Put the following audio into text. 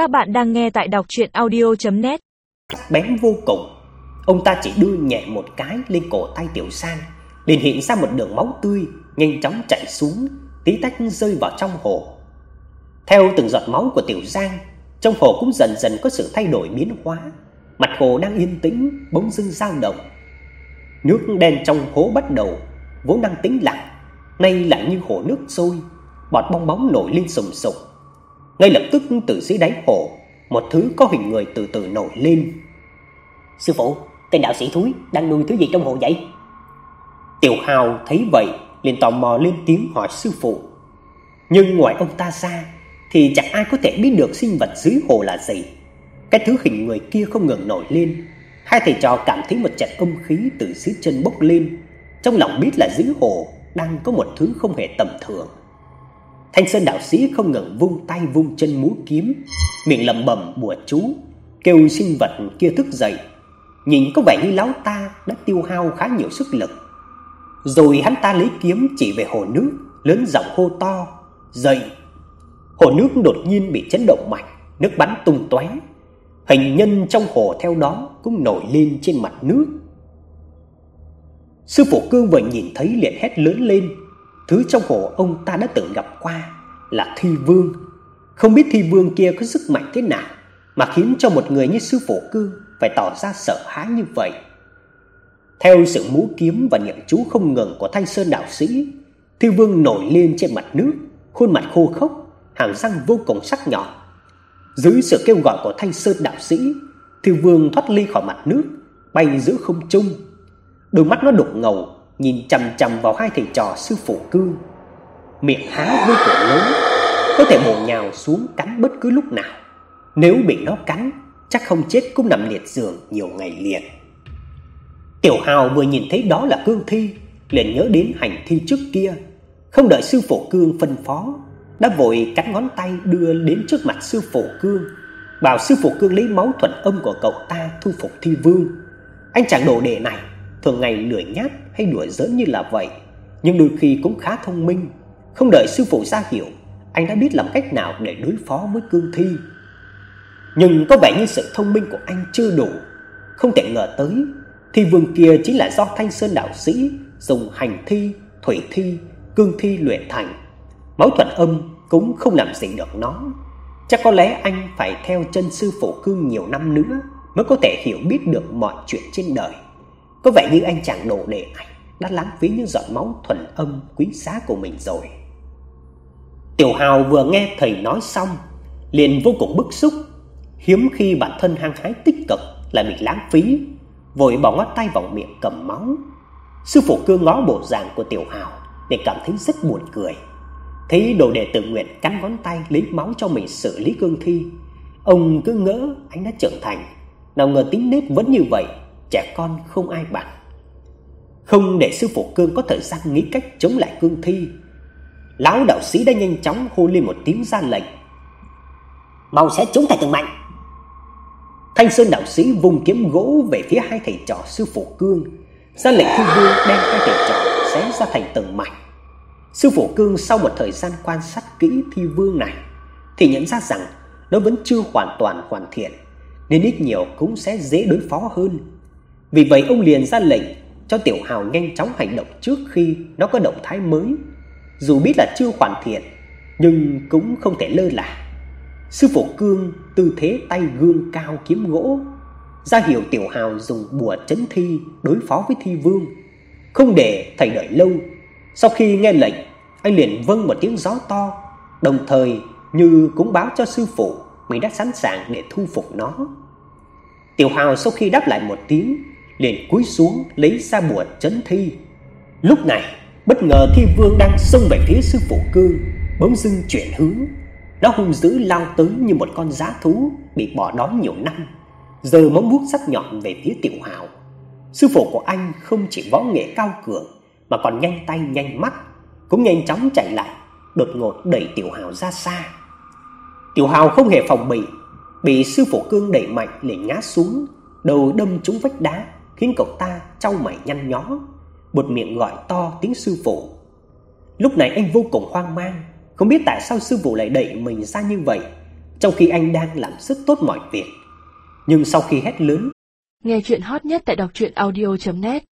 Các bạn đang nghe tại đọc audio net Bén vô cùng. Ông ta chỉ đưa nhẹ một cái lên cổ tay Tiểu Sang, liền hiện ra một đường máu tươi nhanh chóng chảy xuống, tí tách rơi vào trong hồ. Theo từng giọt máu của Tiểu Giang, trong hồ cũng dần dần có sự thay đổi biến hóa. Mặt hồ đang yên tĩnh bỗng dưng dao động. Nước đen trong hố bắt đầu vốn đang tĩnh lặng, nay lại như hồ nước sôi, bọt bong bóng nổi lên sùng sục. Ngay lập tức từ dưới đáy hồ, một thứ có hình người từ từ nổi lên. Sư phụ, tên đạo sĩ thúi đang nuôi thứ gì trong hồ vậy? Tiểu Hào thấy vậy, liền tò mò lên tiếng hỏi sư phụ. Nhưng ngoài ông ta ra thì chẳng ai có thể biết được sinh vật dưới hồ là gì. Cái thứ hình người kia không ngừng nổi lên, hai thầy trò cảm thấy một trận âm khí từ dưới chân bốc lên, trong lòng biết là dưới hồ đang có một thứ không hề tầm thường. Thanh Sơn đạo sĩ không ngừng vung tay vung chân múa kiếm, miệng lẩm bẩm bùa chú, kêu sinh vật kia thức dậy. Nhìn có vẻ như lão ta đã tiêu hao khá nhiều sức lực. Rồi hắn ta lấy kiếm chỉ về hồ nước, lớn giọng hô to: "Dậy!" Hồ nước đột nhiên bị chấn động mạnh, nước bắn tung tóe. Hình nhân trong hồ theo đó cũng nổi lên trên mặt nước. Sư phụ Cương vừa nhìn thấy liền hét lớn lên, thứ trong cổ ông ta đã từng gặp qua là Thi Vương. Không biết Thi Vương kia có sức mạnh thế nào mà khiến cho một người như sư phụ cư phải tỏ ra sợ hãi như vậy. Theo sự múa kiếm và niệm chú không ngừng của Thanh Sơn đạo sĩ, Thi Vương nổi lên trên mặt nước, khuôn mặt khô khốc, hàm răng vô cùng sắc nhọn. Dưới sự kêu gọi của Thanh Sơn đạo sĩ, Thi Vương thoát ly khỏi mặt nước, bay giữa không trung. Đôi mắt nó đục ngầu, nhìn chằm chằm vào hai thầy trò sư phụ Cương. Miệng há vô cùng lớn, có thể bổ nhào xuống cắn bất cứ lúc nào. Nếu bị nó cắn, chắc không chết cũng nằm liệt giường nhiều ngày liền. Tiểu Hào vừa nhìn thấy đó là cương thi, liền nhớ đến hành thi trước kia, không đợi sư phụ Cương phân phó, đã vội cắn ngón tay đưa đến trước mặt sư phụ Cương, bảo sư phụ Cương lấy máu thuần âm của cậu ta thu phục thi vương. Anh chàng đồ đệ này thường ngày lười nhác hay đùa giỡn như là vậy, nhưng đôi khi cũng khá thông minh, không đợi sư phụ ra hiểu, anh đã biết làm cách nào để đối phó với cương thi. Nhưng có vẻ như sự thông minh của anh chưa đủ, không thể ngờ tới thi vương kia chính là do Thanh Sơn đạo sĩ dùng hành thi, thủy thi, cương thi luyện thành. Máu thuần âm cũng không làm gì được nó. Chắc có lẽ anh phải theo chân sư phụ cương nhiều năm nữa mới có thể hiểu biết được mọi chuyện trên đời. Có vẻ như anh chàng đồ đệ này đã lãng phí những giọt máu thuần âm quý giá của mình rồi. Tiểu Hào vừa nghe thầy nói xong, liền vô cùng bức xúc, hiếm khi bản thân hăng hái tích cực lại bị lãng phí, vội bỏ ngón tay vào miệng cầm máu. Sư phụ cương ngó bộ dạng của Tiểu Hào để cảm thấy rất buồn cười. Thấy đồ đệ tự nguyện cắn ngón tay lấy máu cho mình xử lý cương thi, ông cứ ngỡ anh đã trưởng thành, nào ngờ tính nết vẫn như vậy, trẻ con không ai bằng. Không để sư phụ cương có thời gian nghĩ cách chống lại cương thi, lão đạo sĩ đã nhanh chóng hô lên một tiếng ra lệnh. Mau sẽ chúng thầy từng mạnh. Thanh Sơn đạo sĩ vùng kiếm gỗ về phía hai thầy trò sư phụ Cương, ra lệnh thi vương đem hai thầy trò xé ra thành từng mảnh. Sư phụ Cương sau một thời gian quan sát kỹ thi vương này thì nhận ra rằng nó vẫn chưa hoàn toàn hoàn thiện, nên ít nhiều cũng sẽ dễ đối phó hơn. Vì vậy ông liền ra lệnh cho Tiểu Hào nhanh chóng hành động trước khi nó có động thái mới dù biết là chưa hoàn thiện nhưng cũng không thể lơ là. Sư phụ Cương tư thế tay gương cao kiếm gỗ, ra hiệu Tiểu Hào dùng bùa trấn thi đối phó với thi vương. Không để thầy đợi lâu, sau khi nghe lệnh, anh liền vâng một tiếng gió to, đồng thời như cũng báo cho sư phụ mình đã sẵn sàng để thu phục nó. Tiểu Hào sau khi đáp lại một tiếng, liền cúi xuống lấy ra bùa trấn thi. Lúc này, Bất ngờ Thi Vương đang xông về phía sư phụ Cương, bỗng dưng chuyển hướng, nó hung dữ lao tới như một con dã thú bị bỏ đói nhiều năm, giờ móng vuốt sắc nhọn về phía Tiểu Hào. Sư phụ của anh không chỉ võ nghệ cao cường mà còn nhanh tay nhanh mắt, cũng nhanh chóng chạy lại, đột ngột đẩy Tiểu Hào ra xa. Tiểu Hào không hề phòng bị, bị sư phụ Cương đẩy mạnh liền ngã xuống, đầu đâm trúng vách đá, khiến cậu ta chau mày nhăn nhó buột miệng gọi to tiếng sư phụ. Lúc này anh vô cùng hoang mang, không biết tại sao sư phụ lại đẩy mình ra như vậy, trong khi anh đang làm rất tốt mọi việc. Nhưng sau khi hét lớn, Nghe chuyện hot nhất tại đọc truyện audio net